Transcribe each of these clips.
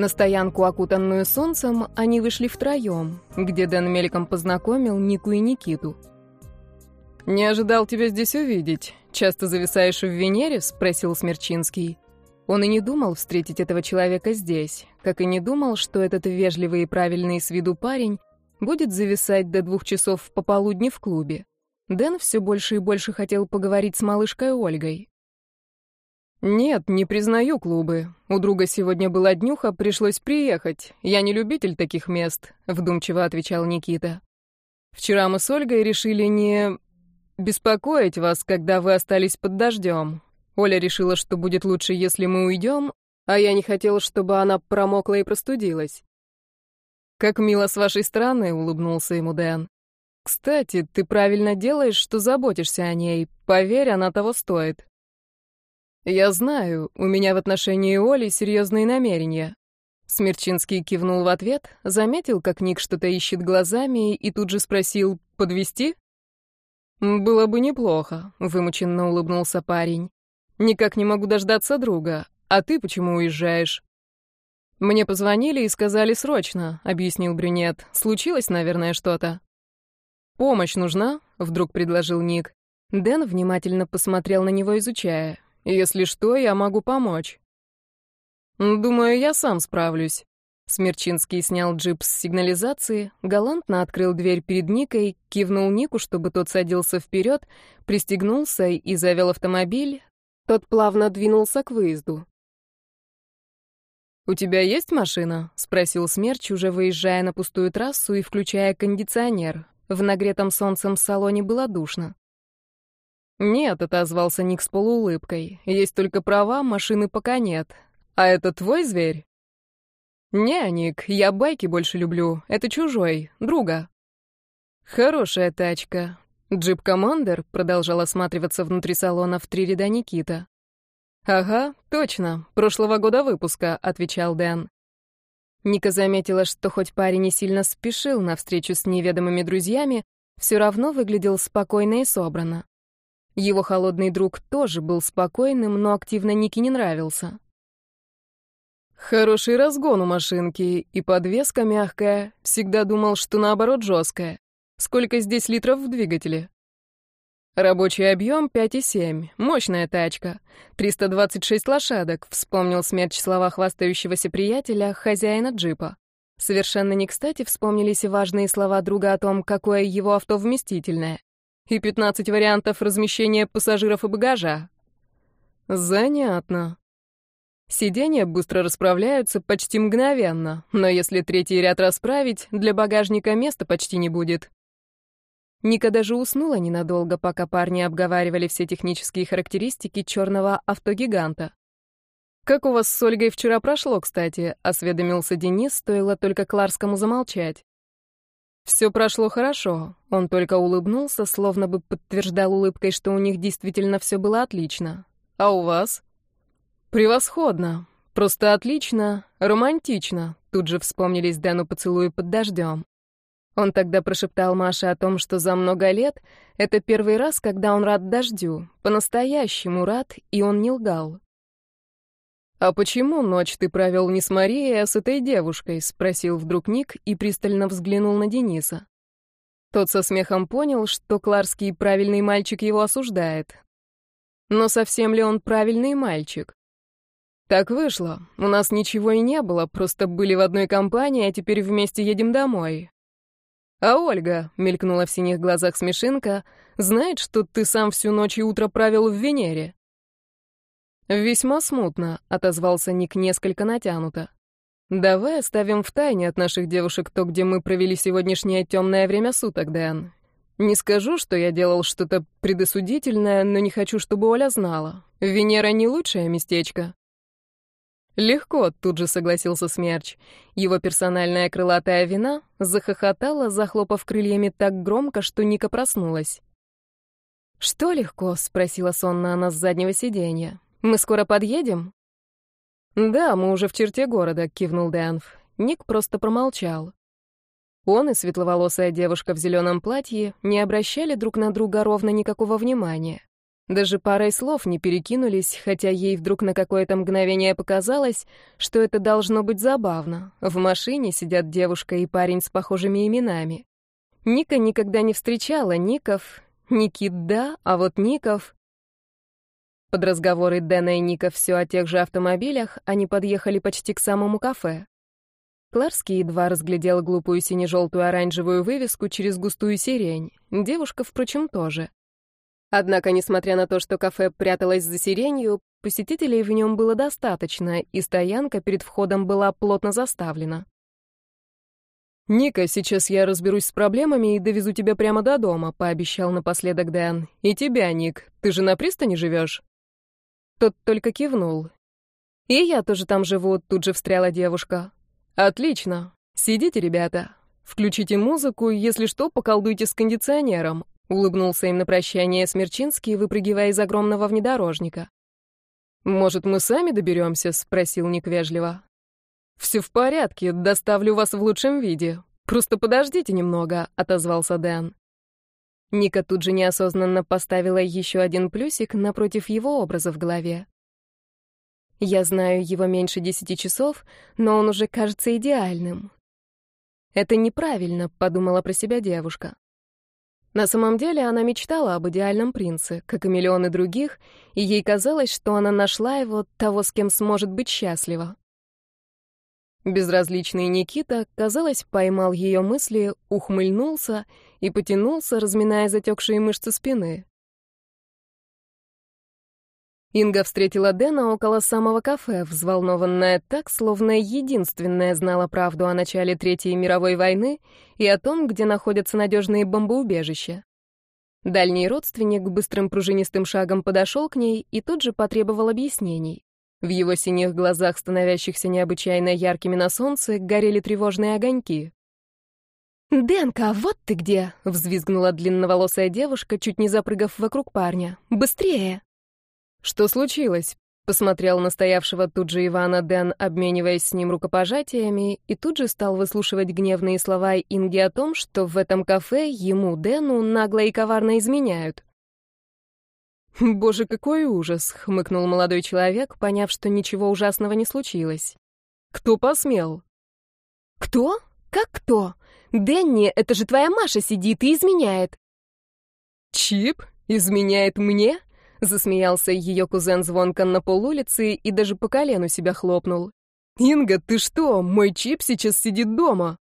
На стоянку, окутанную солнцем, они вышли втроем, где Дэн мельком познакомил Нику и Никиту. «Не ожидал тебя здесь увидеть. Часто зависаешь в Венере?» — спросил Смерчинский. Он и не думал встретить этого человека здесь, как и не думал, что этот вежливый и правильный с виду парень будет зависать до двух часов пополудни в клубе. Дэн все больше и больше хотел поговорить с малышкой Ольгой. «Нет, не признаю клубы. У друга сегодня была днюха, пришлось приехать. Я не любитель таких мест», — вдумчиво отвечал Никита. «Вчера мы с Ольгой решили не беспокоить вас, когда вы остались под дождем. Оля решила, что будет лучше, если мы уйдем, а я не хотел, чтобы она промокла и простудилась». «Как мило с вашей стороны», — улыбнулся ему Дэн. «Кстати, ты правильно делаешь, что заботишься о ней. Поверь, она того стоит». «Я знаю, у меня в отношении Оли серьезные намерения». Смерчинский кивнул в ответ, заметил, как Ник что-то ищет глазами, и тут же спросил «Подвести?» «Было бы неплохо», — вымученно улыбнулся парень. «Никак не могу дождаться друга. А ты почему уезжаешь?» «Мне позвонили и сказали срочно», — объяснил брюнет. «Случилось, наверное, что-то». «Помощь нужна?» — вдруг предложил Ник. Дэн внимательно посмотрел на него, изучая. Если что, я могу помочь. Думаю, я сам справлюсь. Смерчинский снял джип с сигнализации, галантно открыл дверь перед Никой, кивнул Нику, чтобы тот садился вперед, пристегнулся и завел автомобиль. Тот плавно двинулся к выезду. «У тебя есть машина?» — спросил Смерч, уже выезжая на пустую трассу и включая кондиционер. В нагретом солнцем салоне было душно. «Нет», — отозвался Ник с полуулыбкой. «Есть только права, машины пока нет. А это твой зверь?» «Не, Ник, я байки больше люблю. Это чужой, друга». «Хорошая тачка». Джип Командер продолжал осматриваться внутри салона в три ряда Никита. «Ага, точно. Прошлого года выпуска», — отвечал Дэн. Ника заметила, что хоть парень не сильно спешил на встречу с неведомыми друзьями, все равно выглядел спокойно и собрано. Его холодный друг тоже был спокойным, но активно Нике не нравился. Хороший разгон у машинки, и подвеска мягкая. Всегда думал, что наоборот жесткая. Сколько здесь литров в двигателе? Рабочий объем 5,7. Мощная тачка. 326 лошадок, вспомнил смерч слова хвастающегося приятеля, хозяина джипа. Совершенно не кстати вспомнились и важные слова друга о том, какое его авто вместительное и 15 вариантов размещения пассажиров и багажа. Занятно. Сиденья быстро расправляются почти мгновенно, но если третий ряд расправить, для багажника места почти не будет. Ника даже уснула ненадолго, пока парни обговаривали все технические характеристики черного автогиганта. «Как у вас с Ольгой вчера прошло, кстати?» — осведомился Денис, стоило только Кларскому замолчать. Все прошло хорошо. Он только улыбнулся, словно бы подтверждал улыбкой, что у них действительно все было отлично. А у вас? Превосходно. Просто отлично. Романтично. Тут же вспомнились Дэну поцелуи под дождем. Он тогда прошептал Маше о том, что за много лет это первый раз, когда он рад дождю. По-настоящему рад, и он не лгал. «А почему ночь ты провел не с Марией, а с этой девушкой?» — спросил вдруг Ник и пристально взглянул на Дениса. Тот со смехом понял, что Кларский правильный мальчик его осуждает. Но совсем ли он правильный мальчик? Так вышло. У нас ничего и не было, просто были в одной компании, а теперь вместе едем домой. А Ольга, мелькнула в синих глазах смешинка, знает, что ты сам всю ночь и утро провел в Венере. «Весьма смутно», — отозвался Ник несколько натянуто. «Давай оставим в тайне от наших девушек то, где мы провели сегодняшнее темное время суток, Дэн. Не скажу, что я делал что-то предосудительное, но не хочу, чтобы Оля знала. Венера не лучшее местечко». «Легко», — тут же согласился Смерч. Его персональная крылатая вина захохотала, захлопав крыльями так громко, что Ника проснулась. «Что легко?» — спросила сонно она с заднего сиденья. Мы скоро подъедем?» «Да, мы уже в черте города», — кивнул Дэнф. Ник просто промолчал. Он и светловолосая девушка в зеленом платье не обращали друг на друга ровно никакого внимания. Даже парой слов не перекинулись, хотя ей вдруг на какое-то мгновение показалось, что это должно быть забавно. В машине сидят девушка и парень с похожими именами. Ника никогда не встречала Ников. Никит да, а вот Ников... Под разговоры Дэна и Ника все о тех же автомобилях они подъехали почти к самому кафе. Кларский едва разглядел глупую сине-желтую оранжевую вывеску через густую сирень. Девушка, впрочем, тоже. Однако, несмотря на то, что кафе пряталось за сиренью, посетителей в нем было достаточно, и стоянка перед входом была плотно заставлена. «Ника, сейчас я разберусь с проблемами и довезу тебя прямо до дома», — пообещал напоследок Дэн. «И тебя, Ник. Ты же на пристани живешь?» Тот только кивнул. «И я тоже там живу», — тут же встряла девушка. Отлично. Сидите, ребята. Включите музыку, если что, поколдуйте с кондиционером. Улыбнулся им на прощание Смерчинский, выпрыгивая из огромного внедорожника. «Может, мы сами доберемся?» — спросил Ник вежливо. «Все в порядке, доставлю вас в лучшем виде. Просто подождите немного», — отозвался Дэн. Ника тут же неосознанно поставила еще один плюсик напротив его образа в голове. Я знаю его меньше десяти часов, но он уже кажется идеальным. Это неправильно, подумала про себя девушка. На самом деле она мечтала об идеальном принце, как и миллионы других, и ей казалось, что она нашла его, того, с кем сможет быть счастлива. Безразличный Никита, казалось, поймал ее мысли, ухмыльнулся и потянулся, разминая затекшие мышцы спины. Инга встретила Дэна около самого кафе, взволнованная так, словно единственная знала правду о начале Третьей мировой войны и о том, где находятся надежные бомбоубежища. Дальний родственник быстрым пружинистым шагом подошел к ней и тут же потребовал объяснений. В его синих глазах, становящихся необычайно яркими на солнце, горели тревожные огоньки. «Дэнка, вот ты где!» — взвизгнула длинноволосая девушка, чуть не запрыгав вокруг парня. «Быстрее!» «Что случилось?» Посмотрел на стоявшего тут же Ивана Дэн, обмениваясь с ним рукопожатиями, и тут же стал выслушивать гневные слова Инги о том, что в этом кафе ему, Дэну, нагло и коварно изменяют. «Боже, какой ужас!» — хмыкнул молодой человек, поняв, что ничего ужасного не случилось. «Кто посмел?» «Кто? Как кто? Дэнни, это же твоя Маша сидит и изменяет!» «Чип? Изменяет мне?» Засмеялся ее кузен звонко на полулице и даже по колену себя хлопнул. «Инга, ты что? Мой чип сейчас сидит дома!»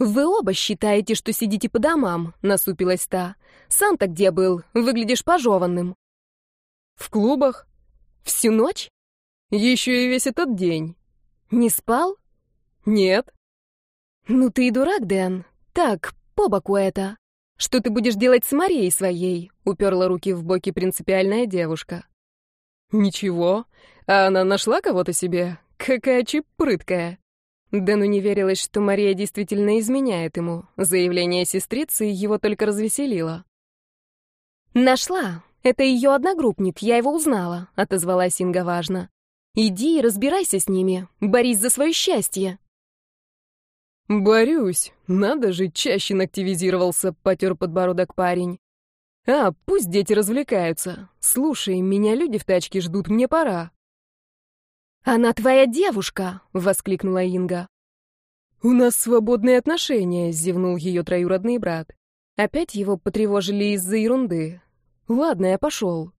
«Вы оба считаете, что сидите по домам», — насупилась та. «Сам-то где был? Выглядишь пожеванным». «В клубах». «Всю ночь?» «Еще и весь этот день». «Не спал?» «Нет». «Ну ты и дурак, Дэн. Так, по боку это». «Что ты будешь делать с Марией своей?» — уперла руки в боки принципиальная девушка. «Ничего. А она нашла кого-то себе? Какая чип прыткая!» Дэну не верилось, что Мария действительно изменяет ему. Заявление сестрицы его только развеселило. «Нашла. Это ее одногруппник, я его узнала», — отозвалась Инга важно. «Иди и разбирайся с ними. Борись за свое счастье». «Борюсь. Надо же, чаще активизировался», — потер подбородок парень. «А, пусть дети развлекаются. Слушай, меня люди в тачке ждут, мне пора». «Она твоя девушка!» — воскликнула Инга. «У нас свободные отношения», — зевнул ее троюродный брат. Опять его потревожили из-за ерунды. «Ладно, я пошел».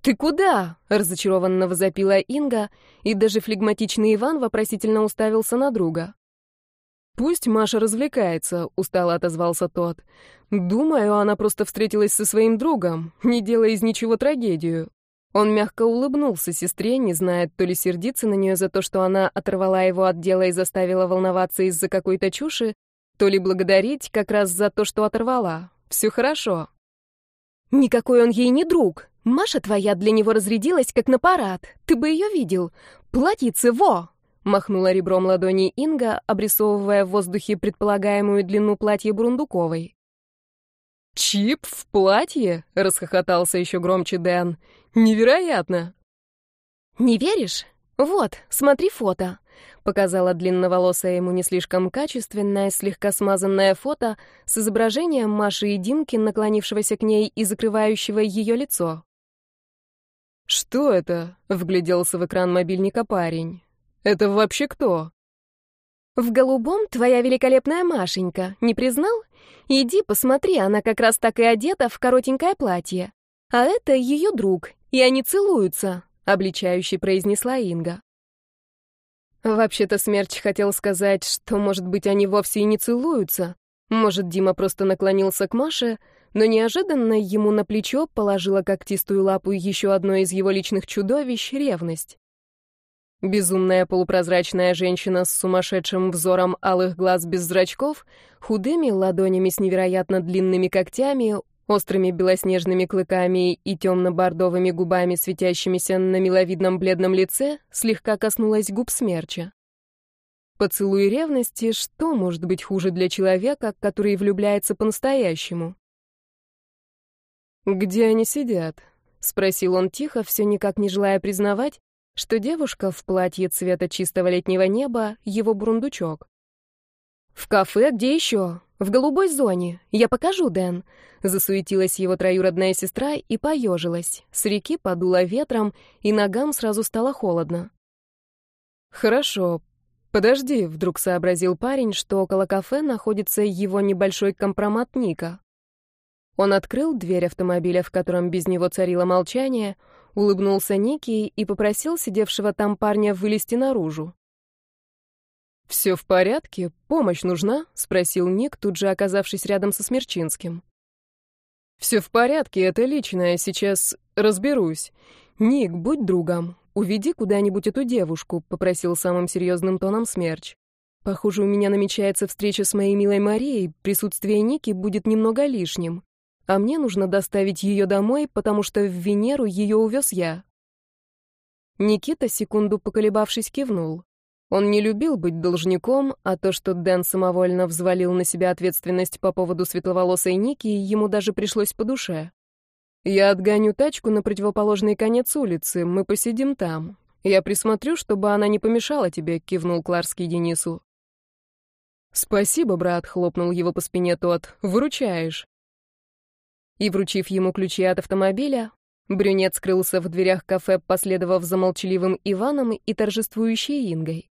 «Ты куда?» — разочарованно возопила Инга, и даже флегматичный Иван вопросительно уставился на друга. «Пусть Маша развлекается», — устало отозвался тот. «Думаю, она просто встретилась со своим другом, не делая из ничего трагедию». Он мягко улыбнулся сестре, не зная, то ли сердиться на нее за то, что она оторвала его от дела и заставила волноваться из-за какой-то чуши, то ли благодарить как раз за то, что оторвала. Все хорошо. «Никакой он ей не друг. Маша твоя для него разрядилась, как на парад. Ты бы ее видел. Платьице, во!» Махнула ребром ладони Инга, обрисовывая в воздухе предполагаемую длину платья Бурундуковой. «Чип в платье?» — расхохотался еще громче Дэн. «Невероятно!» «Не веришь? «Вот, смотри фото», — показала длинноволосая ему не слишком качественное, слегка смазанное фото с изображением Маши и Димки, наклонившегося к ней и закрывающего ее лицо. «Что это?» — вгляделся в экран мобильника парень. «Это вообще кто?» «В голубом твоя великолепная Машенька, не признал? Иди посмотри, она как раз так и одета в коротенькое платье. А это ее друг, и они целуются обличающе произнесла Инга. Вообще-то Смерч хотел сказать, что, может быть, они вовсе и не целуются. Может, Дима просто наклонился к Маше, но неожиданно ему на плечо положила когтистую лапу еще одно из его личных чудовищ — ревность. Безумная полупрозрачная женщина с сумасшедшим взором алых глаз без зрачков, худыми ладонями с невероятно длинными когтями, острыми белоснежными клыками и темно-бордовыми губами, светящимися на миловидном бледном лице, слегка коснулась губ смерча. Поцелуй ревности, что может быть хуже для человека, который влюбляется по-настоящему? «Где они сидят?» — спросил он тихо, все никак не желая признавать, что девушка в платье цвета чистого летнего неба — его бурундучок. «В кафе? Где еще? В голубой зоне. Я покажу, Дэн». Засуетилась его троюродная сестра и поежилась. С реки подуло ветром, и ногам сразу стало холодно. «Хорошо. Подожди», — вдруг сообразил парень, что около кафе находится его небольшой компромат Ника. Он открыл дверь автомобиля, в котором без него царило молчание, улыбнулся Нике и попросил сидевшего там парня вылезти наружу. «Все в порядке? Помощь нужна?» — спросил Ник, тут же оказавшись рядом со Смерчинским. «Все в порядке, это личное, сейчас разберусь. Ник, будь другом, уведи куда-нибудь эту девушку», — попросил самым серьезным тоном Смерч. «Похоже, у меня намечается встреча с моей милой Марией, присутствие Ники будет немного лишним. А мне нужно доставить ее домой, потому что в Венеру ее увез я». Никита, секунду поколебавшись, кивнул. Он не любил быть должником, а то, что Дэн самовольно взвалил на себя ответственность по поводу светловолосой Ники, ему даже пришлось по душе. «Я отгоню тачку на противоположный конец улицы, мы посидим там. Я присмотрю, чтобы она не помешала тебе», — кивнул Кларский Денису. «Спасибо, брат», — хлопнул его по спине тот, — «выручаешь». И, вручив ему ключи от автомобиля, брюнет скрылся в дверях кафе, последовав за молчаливым Иваном и торжествующей Ингой.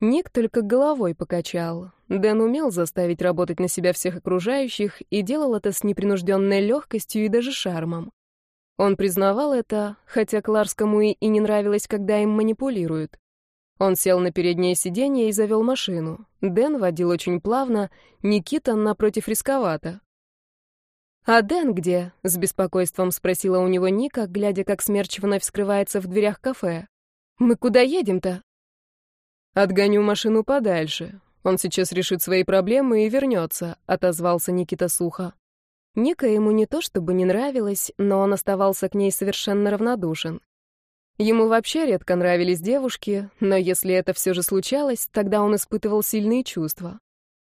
Ник только головой покачал. Дэн умел заставить работать на себя всех окружающих и делал это с непринужденной легкостью и даже шармом. Он признавал это, хотя Кларскому и, и не нравилось, когда им манипулируют. Он сел на переднее сиденье и завел машину. Дэн водил очень плавно, Никита напротив рисковато. «А Дэн где?» — с беспокойством спросила у него Ника, глядя, как смерч вновь скрывается в дверях кафе. «Мы куда едем-то?» «Отгоню машину подальше. Он сейчас решит свои проблемы и вернется», — отозвался Никита сухо. Ника ему не то чтобы не нравилась, но он оставался к ней совершенно равнодушен. Ему вообще редко нравились девушки, но если это все же случалось, тогда он испытывал сильные чувства.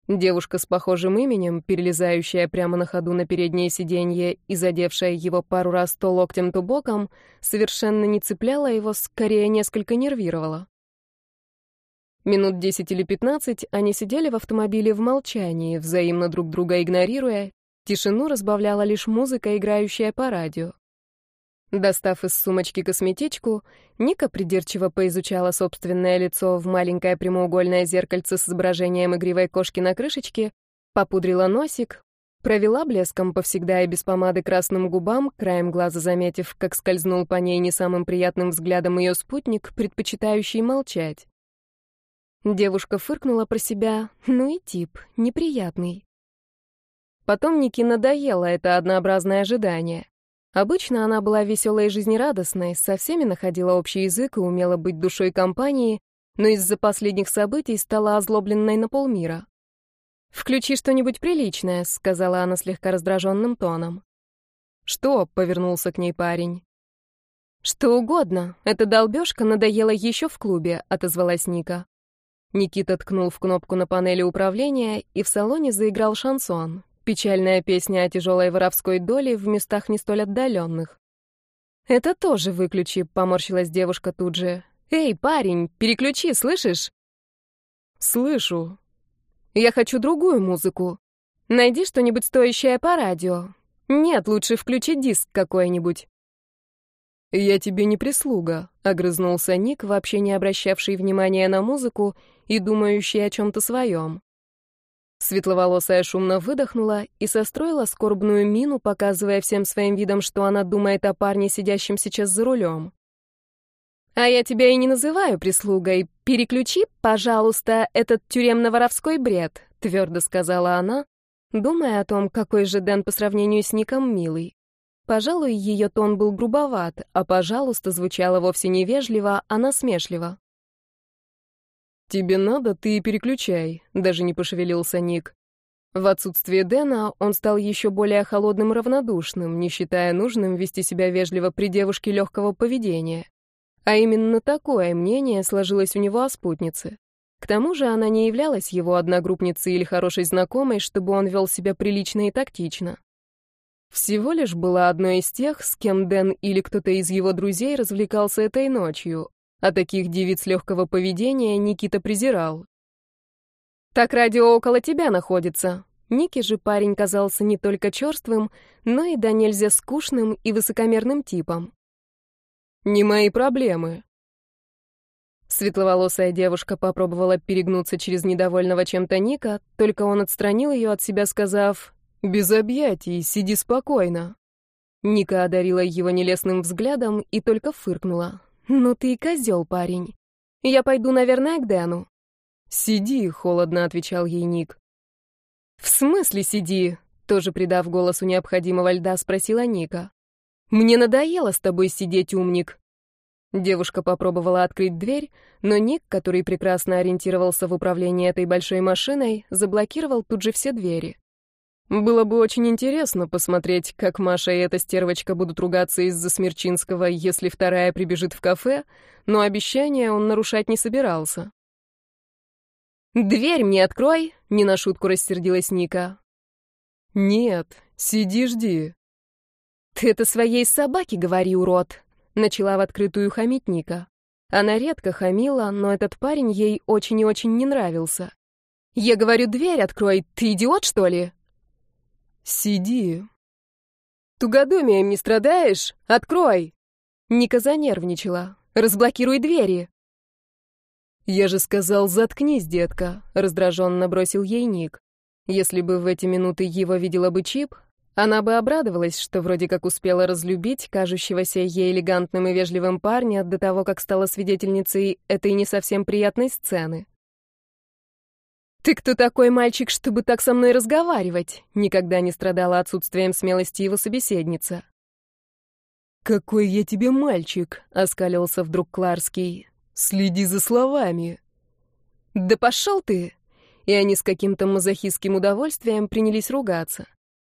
Девушка с похожим именем, перелезающая прямо на ходу на переднее сиденье и задевшая его пару раз то локтем, то боком, совершенно не цепляла его, скорее несколько нервировала. Минут десять или пятнадцать они сидели в автомобиле в молчании, взаимно друг друга игнорируя. Тишину разбавляла лишь музыка, играющая по радио. Достав из сумочки косметичку, Ника придирчиво поизучала собственное лицо в маленькое прямоугольное зеркальце с изображением игривой кошки на крышечке, попудрила носик, провела блеском по всегда и без помады красным губам, краем глаза заметив, как скользнул по ней не самым приятным взглядом ее спутник, предпочитающий молчать. Девушка фыркнула про себя. Ну и тип, неприятный. Потом Нике надоело это однообразное ожидание. Обычно она была веселой и жизнерадостной, со всеми находила общий язык и умела быть душой компании, но из-за последних событий стала озлобленной на полмира. «Включи что-нибудь приличное», — сказала она слегка раздраженным тоном. «Что?» — повернулся к ней парень. «Что угодно. Эта долбежка надоела еще в клубе», — отозвалась Ника. Никита ткнул в кнопку на панели управления, и в салоне заиграл шансон. Печальная песня о тяжелой воровской доле в местах не столь отдаленных. «Это тоже выключи», — поморщилась девушка тут же. «Эй, парень, переключи, слышишь?» «Слышу». «Я хочу другую музыку. Найди что-нибудь стоящее по радио. Нет, лучше включи диск какой-нибудь». «Я тебе не прислуга», — огрызнулся Ник, вообще не обращавший внимания на музыку и думающий о чем-то своем. Светловолосая шумно выдохнула и состроила скорбную мину, показывая всем своим видом, что она думает о парне, сидящем сейчас за рулем. «А я тебя и не называю прислугой. Переключи, пожалуйста, этот тюремно-воровской бред», — твердо сказала она, думая о том, какой же Дэн по сравнению с Ником милый. Пожалуй, ее тон был грубоват, а «пожалуйста» звучало вовсе не вежливо, а насмешливо. «Тебе надо, ты и переключай», — даже не пошевелился Ник. В отсутствие Дэна он стал еще более холодным и равнодушным, не считая нужным вести себя вежливо при девушке легкого поведения. А именно такое мнение сложилось у него о спутнице. К тому же она не являлась его одногруппницей или хорошей знакомой, чтобы он вел себя прилично и тактично. Всего лишь была одной из тех, с кем Дэн или кто-то из его друзей развлекался этой ночью, а таких девиц легкого поведения Никита презирал. «Так радио около тебя находится». Ники же парень казался не только черствым, но и до нельзя скучным и высокомерным типом. «Не мои проблемы». Светловолосая девушка попробовала перегнуться через недовольного чем-то Ника, только он отстранил ее от себя, сказав «Без объятий, сиди спокойно». Ника одарила его нелестным взглядом и только фыркнула. «Ну ты и козел, парень. Я пойду, наверное, к Дэну». «Сиди», — холодно отвечал ей Ник. «В смысле сиди?» — тоже придав голосу необходимого льда, спросила Ника. «Мне надоело с тобой сидеть, умник». Девушка попробовала открыть дверь, но Ник, который прекрасно ориентировался в управлении этой большой машиной, заблокировал тут же все двери. Было бы очень интересно посмотреть, как Маша и эта стервочка будут ругаться из-за Смерчинского, если вторая прибежит в кафе, но обещание он нарушать не собирался. «Дверь мне открой!» — не на шутку рассердилась Ника. «Нет, сиди, жди». «Ты это своей собаке говори, урод!» — начала в открытую хамить Ника. Она редко хамила, но этот парень ей очень и очень не нравился. «Я говорю, дверь открой, ты идиот, что ли?» «Сиди». «Тугодумием не страдаешь? Открой!» Ника занервничала. «Разблокируй двери!» «Я же сказал, заткнись, детка», — раздраженно бросил ей Ник. Если бы в эти минуты его видела бы Чип, она бы обрадовалась, что вроде как успела разлюбить кажущегося ей элегантным и вежливым парня до того, как стала свидетельницей этой не совсем приятной сцены. «Ты кто такой мальчик, чтобы так со мной разговаривать?» Никогда не страдала отсутствием смелости его собеседница. «Какой я тебе мальчик!» — оскалился вдруг Кларский. «Следи за словами!» «Да пошел ты!» И они с каким-то мазохистским удовольствием принялись ругаться.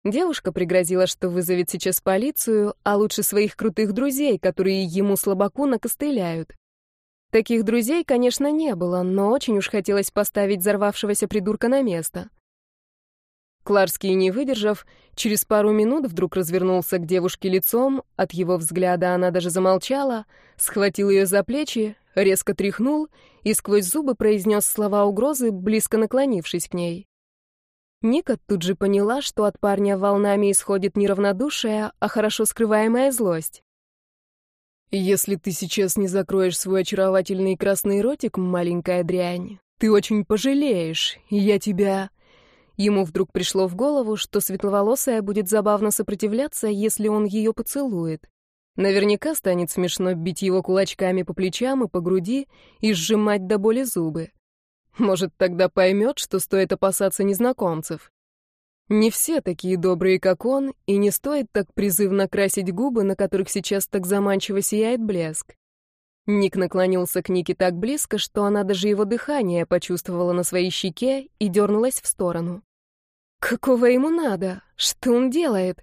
Девушка пригрозила, что вызовет сейчас полицию, а лучше своих крутых друзей, которые ему слабаку накостыляют. Таких друзей, конечно, не было, но очень уж хотелось поставить взорвавшегося придурка на место. Кларский, не выдержав, через пару минут вдруг развернулся к девушке лицом, от его взгляда она даже замолчала, схватил ее за плечи, резко тряхнул и сквозь зубы произнес слова угрозы, близко наклонившись к ней. Ника тут же поняла, что от парня волнами исходит не равнодушие, а хорошо скрываемая злость. Если ты сейчас не закроешь свой очаровательный красный ротик, маленькая дрянь, ты очень пожалеешь, и я тебя...» Ему вдруг пришло в голову, что светловолосая будет забавно сопротивляться, если он ее поцелует. Наверняка станет смешно бить его кулачками по плечам и по груди и сжимать до боли зубы. Может, тогда поймет, что стоит опасаться незнакомцев. Не все такие добрые, как он, и не стоит так призывно красить губы, на которых сейчас так заманчиво сияет блеск. Ник наклонился к Нике так близко, что она даже его дыхание почувствовала на своей щеке и дернулась в сторону. Какого ему надо? Что он делает?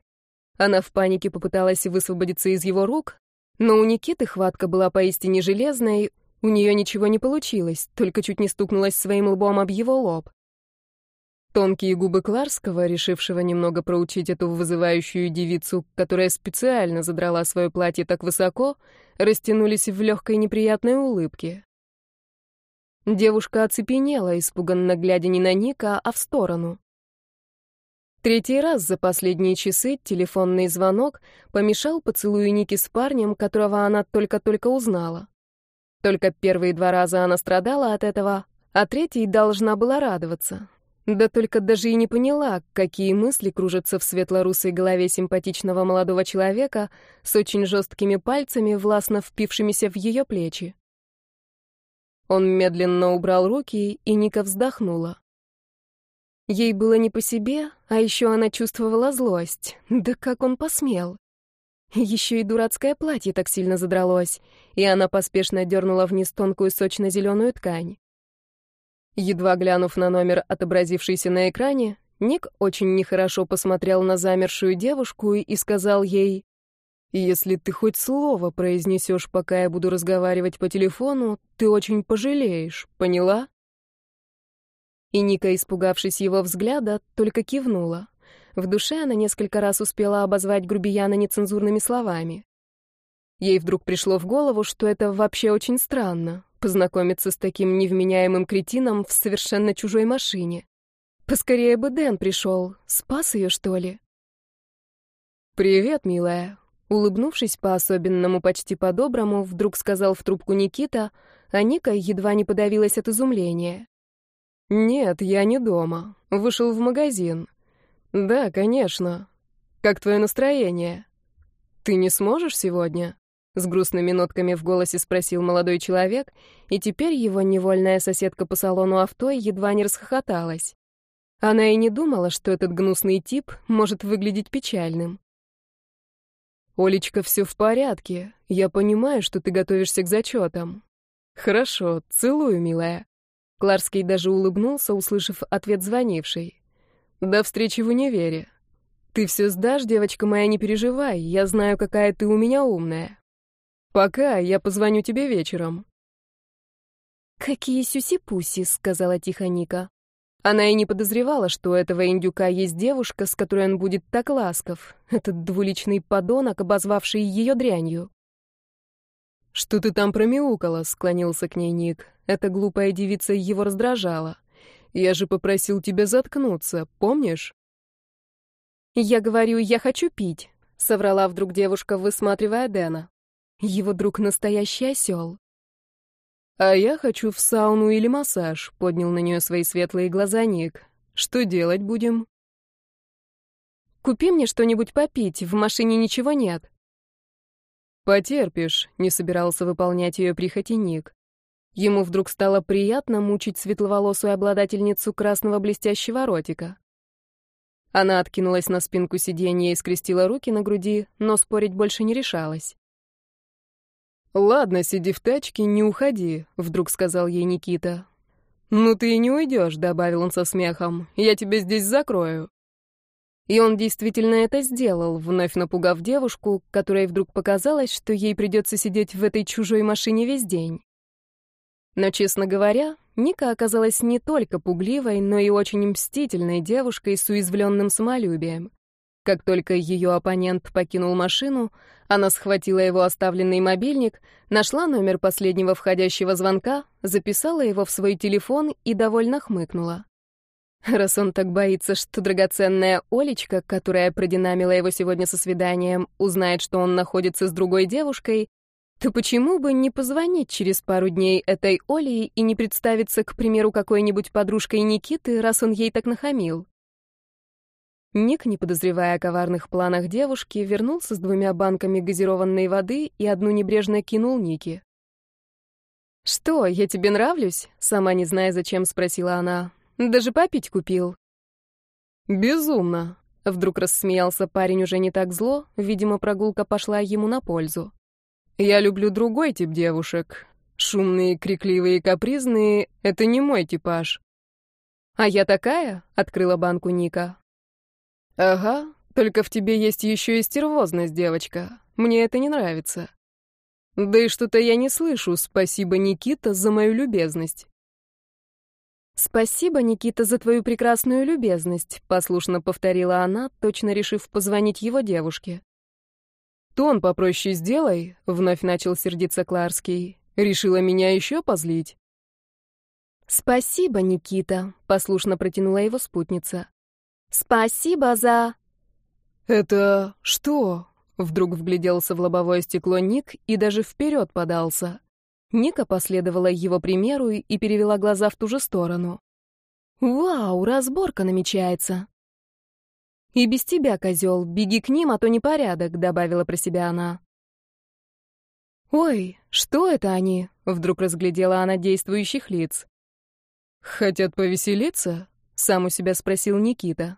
Она в панике попыталась высвободиться из его рук, но у Никиты хватка была поистине железной, у нее ничего не получилось, только чуть не стукнулась своим лбом об его лоб. Тонкие губы Кларского, решившего немного проучить эту вызывающую девицу, которая специально задрала свое платье так высоко, растянулись в легкой неприятной улыбке. Девушка оцепенела, испуганно глядя не на Ника, а в сторону. Третий раз за последние часы телефонный звонок помешал поцелую Ники с парнем, которого она только-только узнала. Только первые два раза она страдала от этого, а третий должна была радоваться. Да только даже и не поняла, какие мысли кружатся в светло-русой голове симпатичного молодого человека с очень жесткими пальцами, властно впившимися в ее плечи. Он медленно убрал руки, и Ника вздохнула. Ей было не по себе, а еще она чувствовала злость. Да как он посмел? Еще и дурацкое платье так сильно задралось, и она поспешно дернула вниз тонкую сочно-зеленую ткань. Едва глянув на номер, отобразившийся на экране, Ник очень нехорошо посмотрел на замершую девушку и сказал ей, «Если ты хоть слово произнесешь, пока я буду разговаривать по телефону, ты очень пожалеешь, поняла?» И Ника, испугавшись его взгляда, только кивнула. В душе она несколько раз успела обозвать грубияна нецензурными словами. Ей вдруг пришло в голову, что это вообще очень странно познакомиться с таким невменяемым кретином в совершенно чужой машине. Поскорее бы Дэн пришел. Спас ее, что ли? «Привет, милая». Улыбнувшись по-особенному, почти по-доброму, вдруг сказал в трубку Никита, а Ника едва не подавилась от изумления. «Нет, я не дома. Вышел в магазин. Да, конечно. Как твое настроение? Ты не сможешь сегодня?» С грустными нотками в голосе спросил молодой человек, и теперь его невольная соседка по салону авто едва не расхохоталась. Она и не думала, что этот гнусный тип может выглядеть печальным. «Олечка, все в порядке. Я понимаю, что ты готовишься к зачетам». «Хорошо, целую, милая». Кларский даже улыбнулся, услышав ответ звонившей. «До встречи в универе. Ты все сдашь, девочка моя, не переживай. Я знаю, какая ты у меня умная. «Пока, я позвоню тебе вечером». «Какие сюси-пуси», — сказала тихо Ника. Она и не подозревала, что у этого индюка есть девушка, с которой он будет так ласков, этот двуличный подонок, обозвавший ее дрянью. «Что ты там промяукала?» — склонился к ней Ник. Эта глупая девица его раздражала. «Я же попросил тебя заткнуться, помнишь?» «Я говорю, я хочу пить», — соврала вдруг девушка, высматривая Дэна. Его друг настоящий осел. «А я хочу в сауну или массаж», — поднял на нее свои светлые глаза Ник. «Что делать будем?» «Купи мне что-нибудь попить, в машине ничего нет». «Потерпишь», — не собирался выполнять ее прихоти Ник. Ему вдруг стало приятно мучить светловолосую обладательницу красного блестящего ротика. Она откинулась на спинку сиденья и скрестила руки на груди, но спорить больше не решалась. «Ладно, сиди в тачке, не уходи», — вдруг сказал ей Никита. «Ну ты и не уйдешь», — добавил он со смехом. «Я тебя здесь закрою». И он действительно это сделал, вновь напугав девушку, которой вдруг показалось, что ей придется сидеть в этой чужой машине весь день. Но, честно говоря, Ника оказалась не только пугливой, но и очень мстительной девушкой с уязвленным самолюбием. Как только ее оппонент покинул машину, она схватила его оставленный мобильник, нашла номер последнего входящего звонка, записала его в свой телефон и довольно хмыкнула. Раз он так боится, что драгоценная Олечка, которая продинамила его сегодня со свиданием, узнает, что он находится с другой девушкой, то почему бы не позвонить через пару дней этой Оле и не представиться, к примеру, какой-нибудь подружкой Никиты, раз он ей так нахамил? Ник, не подозревая о коварных планах девушки, вернулся с двумя банками газированной воды и одну небрежно кинул Нике. «Что, я тебе нравлюсь?» — сама не зная, зачем спросила она. «Даже попить купил». «Безумно!» — вдруг рассмеялся парень уже не так зло, видимо, прогулка пошла ему на пользу. «Я люблю другой тип девушек. Шумные, крикливые, капризные — это не мой типаж». «А я такая?» — открыла банку Ника. «Ага, только в тебе есть еще и стервозность, девочка. Мне это не нравится». «Да и что-то я не слышу. Спасибо, Никита, за мою любезность». «Спасибо, Никита, за твою прекрасную любезность», — послушно повторила она, точно решив позвонить его девушке. «Тон попроще сделай», — вновь начал сердиться Кларский. «Решила меня еще позлить?» «Спасибо, Никита», — послушно протянула его спутница. «Спасибо за...» «Это что?» — вдруг вгляделся в лобовое стекло Ник и даже вперед подался. Ника последовала его примеру и перевела глаза в ту же сторону. «Вау, разборка намечается!» «И без тебя, козел, беги к ним, а то непорядок», — добавила про себя она. «Ой, что это они?» — вдруг разглядела она действующих лиц. «Хотят повеселиться?» — сам у себя спросил Никита.